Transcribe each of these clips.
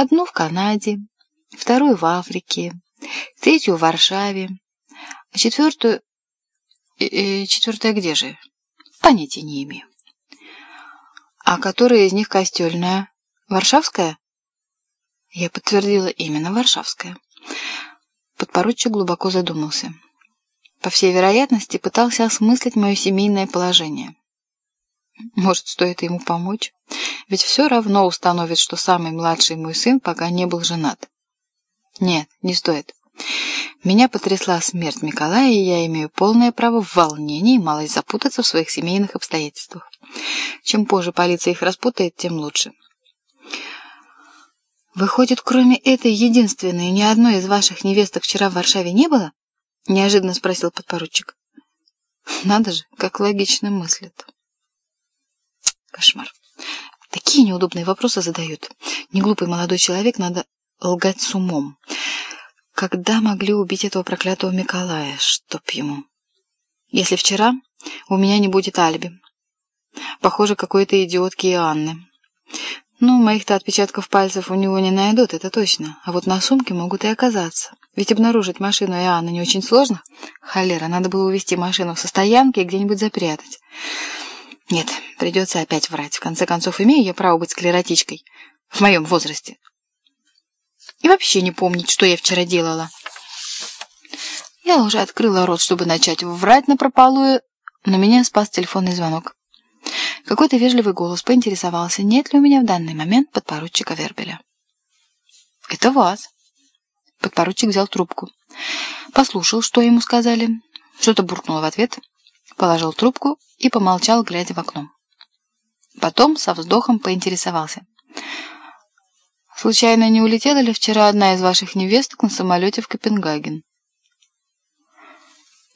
Одну в Канаде, вторую в Африке, третью в Варшаве, а четвертую... Э, э, четвертая где же? Понятия не имею. А которая из них костельная? Варшавская? Я подтвердила именно Варшавская. Подпоручик глубоко задумался. По всей вероятности, пытался осмыслить мое семейное положение. Может, стоит ему помочь? Ведь все равно установит, что самый младший мой сын пока не был женат. Нет, не стоит. Меня потрясла смерть Николая, и я имею полное право в волнении малость запутаться в своих семейных обстоятельствах. Чем позже полиция их распутает, тем лучше. «Выходит, кроме этой единственной, ни одной из ваших невесток вчера в Варшаве не было?» — неожиданно спросил подпоручик. «Надо же, как логично мыслят». Кошмар. Такие неудобные вопросы задают. Неглупый молодой человек, надо лгать с умом. Когда могли убить этого проклятого Миколая, чтоб ему? Если вчера, у меня не будет алиби. Похоже, какой-то идиотки и Анны. Ну, моих-то отпечатков пальцев у него не найдут, это точно. А вот на сумке могут и оказаться. Ведь обнаружить машину Иоанна не очень сложно. Холера, надо было увезти машину со стоянки и где-нибудь запрятать. Нет, придется опять врать. В конце концов, имею я право быть склеротичкой. В моем возрасте. И вообще не помнить, что я вчера делала. Я уже открыла рот, чтобы начать врать напропалую, но меня спас телефонный звонок. Какой-то вежливый голос поинтересовался, нет ли у меня в данный момент подпоручика Вербеля. «Это вас». Подпоручик взял трубку. Послушал, что ему сказали. Что-то буркнуло в ответ положил трубку и помолчал, глядя в окно. Потом со вздохом поинтересовался. «Случайно не улетела ли вчера одна из ваших невесток на самолете в Копенгаген?»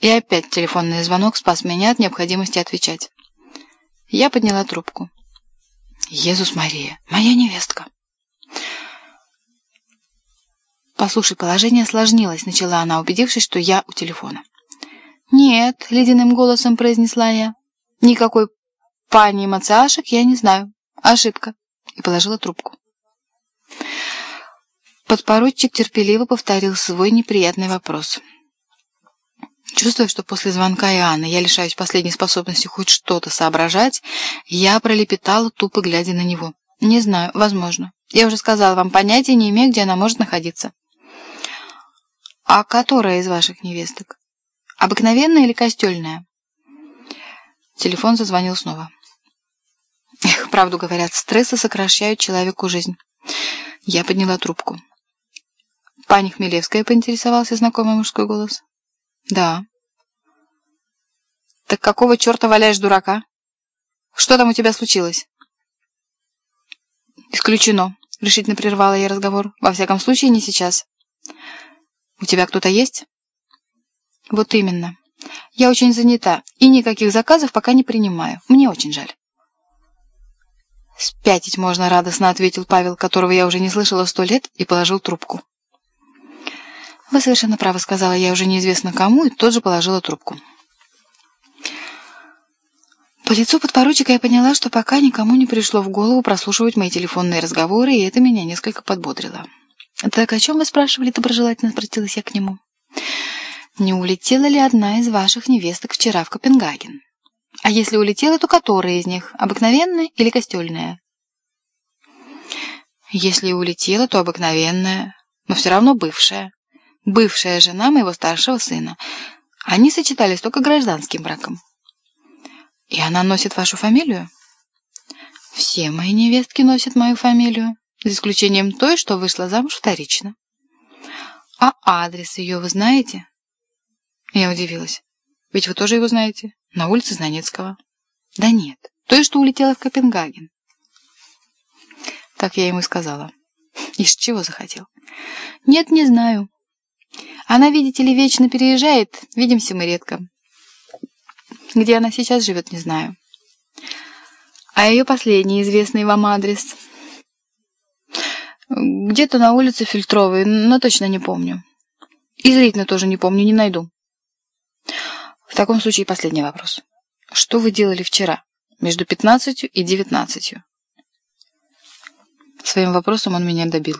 И опять телефонный звонок спас меня от необходимости отвечать. Я подняла трубку. «Езус Мария, моя невестка!» «Послушай, положение осложнилось», — начала она, убедившись, что я у телефона. «Нет», — ледяным голосом произнесла я. «Никакой пани Мациашек я не знаю. Ошибка». И положила трубку. Подпоручик терпеливо повторил свой неприятный вопрос. Чувствуя, что после звонка Иоанна я лишаюсь последней способности хоть что-то соображать, я пролепетала, тупо глядя на него. «Не знаю, возможно. Я уже сказала вам, понятия не имею, где она может находиться». «А которая из ваших невесток?» Обыкновенная или костельная?» Телефон зазвонил снова. Эх, правду говорят, стрессы сокращают человеку жизнь. Я подняла трубку. «Пани Хмелевская?» — поинтересовался знакомый мужской голос. «Да». «Так какого черта валяешь дурака? Что там у тебя случилось?» «Исключено», — решительно прервала я разговор. «Во всяком случае, не сейчас». «У тебя кто-то есть?» Вот именно. Я очень занята и никаких заказов пока не принимаю. Мне очень жаль. «Спятить можно», — радостно ответил Павел, которого я уже не слышала сто лет, и положил трубку. «Вы совершенно правы», — сказала я уже неизвестно кому, и тоже положила трубку. По лицу подпоручика я поняла, что пока никому не пришло в голову прослушивать мои телефонные разговоры, и это меня несколько подбодрило. «Так о чем вы спрашивали?» — доброжелательно обратилась я к нему не улетела ли одна из ваших невесток вчера в Копенгаген? А если улетела, то которая из них, обыкновенная или костельная? Если улетела, то обыкновенная, но все равно бывшая. Бывшая жена моего старшего сына. Они сочетались только гражданским браком. И она носит вашу фамилию? Все мои невестки носят мою фамилию, за исключением той, что вышла замуж вторично. А адрес ее вы знаете? Я удивилась. Ведь вы тоже его знаете. На улице Знанецкого. Да нет, той, что улетела в Копенгаген. Так я ему и сказала. Из чего захотел? Нет, не знаю. Она, видите ли, вечно переезжает. Видимся мы редко. Где она сейчас живет, не знаю. А ее последний известный вам адрес? Где-то на улице Фильтровой, но точно не помню. И зрительно тоже не помню, не найду. В таком случае последний вопрос. Что вы делали вчера, между пятнадцатью и девятнадцатью? Своим вопросом он меня добил.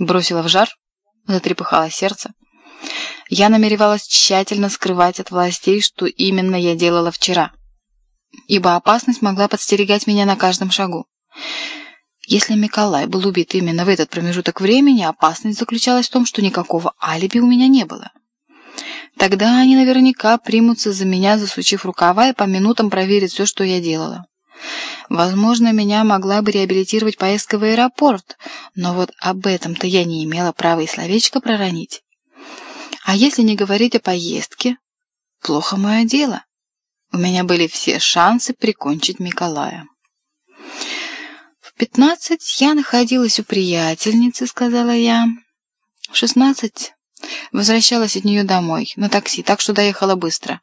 Бросила в жар, затрепыхало сердце. Я намеревалась тщательно скрывать от властей, что именно я делала вчера, ибо опасность могла подстерегать меня на каждом шагу. Если Миколай был убит именно в этот промежуток времени, опасность заключалась в том, что никакого алиби у меня не было. Тогда они наверняка примутся за меня, засучив рукава и по минутам проверят все, что я делала. Возможно, меня могла бы реабилитировать поездка в аэропорт, но вот об этом-то я не имела права и словечко проронить. А если не говорить о поездке, плохо мое дело. У меня были все шансы прикончить Миколая. В пятнадцать я находилась у приятельницы, сказала я. В шестнадцать возвращалась от нее домой, на такси, так что доехала быстро.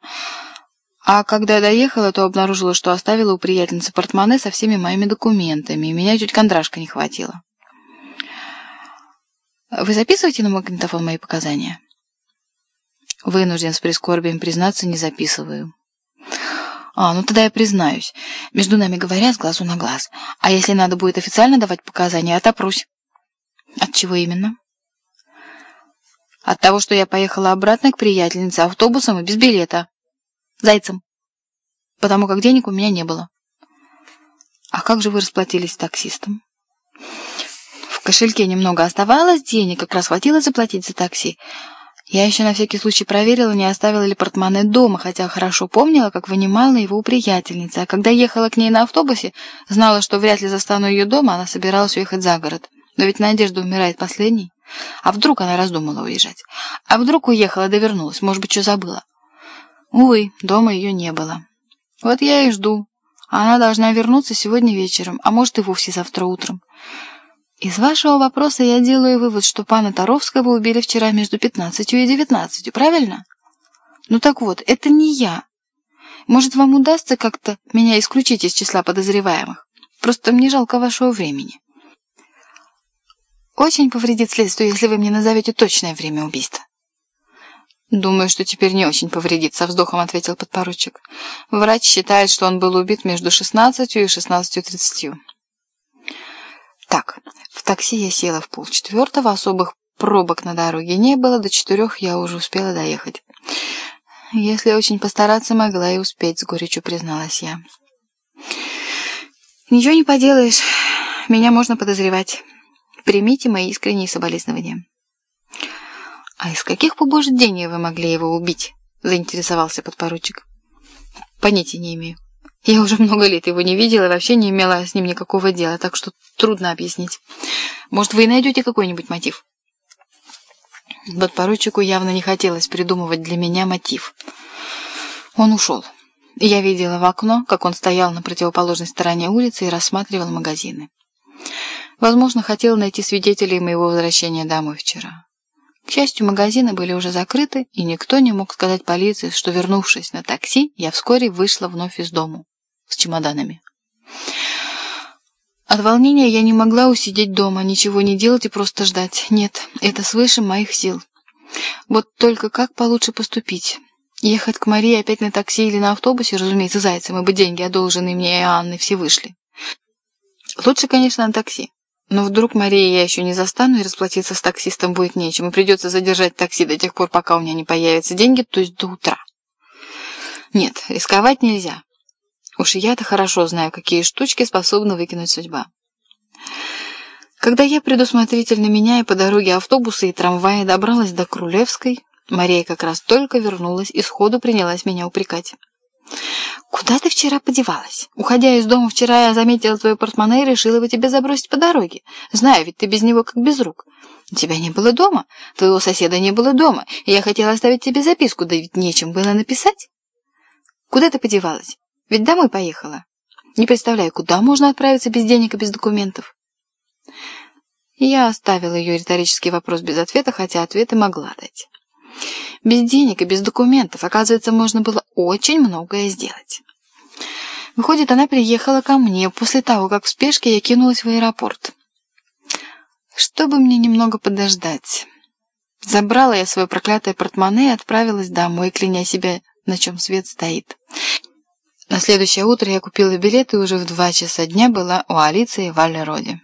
А когда доехала, то обнаружила, что оставила у приятельницы портмоне со всеми моими документами, и меня чуть кондрашка не хватило. Вы записываете на магнитофон мои показания? Вынужден с прискорбием признаться, не записываю. А, ну тогда я признаюсь. Между нами говоря, с глазу на глаз. А если надо будет официально давать показания, отопрусь. От чего именно? От того, что я поехала обратно к приятельнице автобусом и без билета. Зайцем. Потому как денег у меня не было. А как же вы расплатились с таксистом? В кошельке немного оставалось денег, как раз хватило заплатить за такси. Я еще на всякий случай проверила, не оставила ли портмоне дома, хотя хорошо помнила, как вынимала его у приятельницы. А когда ехала к ней на автобусе, знала, что вряд ли застану ее дома, она собиралась уехать за город. Но ведь Надежда умирает последней. А вдруг она раздумала уезжать? А вдруг уехала да вернулась? Может быть, что забыла? Увы, дома ее не было. Вот я и жду. Она должна вернуться сегодня вечером, а может и вовсе завтра утром. Из вашего вопроса я делаю вывод, что пана Таровского убили вчера между пятнадцатью и девятнадцатью, правильно? Ну так вот, это не я. Может, вам удастся как-то меня исключить из числа подозреваемых? Просто мне жалко вашего времени. Очень повредит следствию, если вы мне назовете точное время убийства. «Думаю, что теперь не очень повредит», — со вздохом ответил подпоручик. «Врач считает, что он был убит между шестнадцатью и шестнадцатью тридцатью». Так, в такси я села в полчетвертого, особых пробок на дороге не было, до четырех я уже успела доехать. Если очень постараться, могла и успеть, с горечью призналась я. Ничего не поделаешь, меня можно подозревать. Примите мои искренние соболезнования. А из каких побуждений вы могли его убить? Заинтересовался подпоручик. Понятия не имею. Я уже много лет его не видела и вообще не имела с ним никакого дела, так что трудно объяснить. Может, вы и найдете какой-нибудь мотив? Подпоручику явно не хотелось придумывать для меня мотив. Он ушел. Я видела в окно, как он стоял на противоположной стороне улицы и рассматривал магазины. Возможно, хотел найти свидетелей моего возвращения домой вчера. К счастью, магазины были уже закрыты, и никто не мог сказать полиции, что, вернувшись на такси, я вскоре вышла вновь из дому с чемоданами. От волнения я не могла усидеть дома, ничего не делать и просто ждать. Нет, это свыше моих сил. Вот только как получше поступить? Ехать к Марии опять на такси или на автобусе, разумеется, зайцем, ибо деньги, одолженные мне и Анны, все вышли. Лучше, конечно, на такси. Но вдруг Мария я еще не застану, и расплатиться с таксистом будет нечем, и придется задержать такси до тех пор, пока у меня не появятся деньги, то есть до утра. Нет, рисковать нельзя. Уж я-то хорошо знаю, какие штучки способна выкинуть судьба. Когда я предусмотрительно меняя по дороге автобусы и трамваи добралась до Крулевской, Мария как раз только вернулась и сходу принялась меня упрекать. «Куда ты вчера подевалась? Уходя из дома вчера я заметила твое портмоне и решила его тебе забросить по дороге. Знаю, ведь ты без него как без рук. Тебя не было дома, твоего соседа не было дома, и я хотела оставить тебе записку, да ведь нечем было написать. Куда ты подевалась? Ведь домой поехала. Не представляю, куда можно отправиться без денег и без документов. Я оставила ее риторический вопрос без ответа, хотя ответы могла дать. Без денег и без документов, оказывается, можно было очень многое сделать. Выходит, она приехала ко мне после того, как в спешке я кинулась в аэропорт. Чтобы мне немного подождать. Забрала я свое проклятое портмоне и отправилась домой, кляня себя, на чем свет стоит. На следующее утро я купила билет и уже в два часа дня была у Алиции в Аллероде.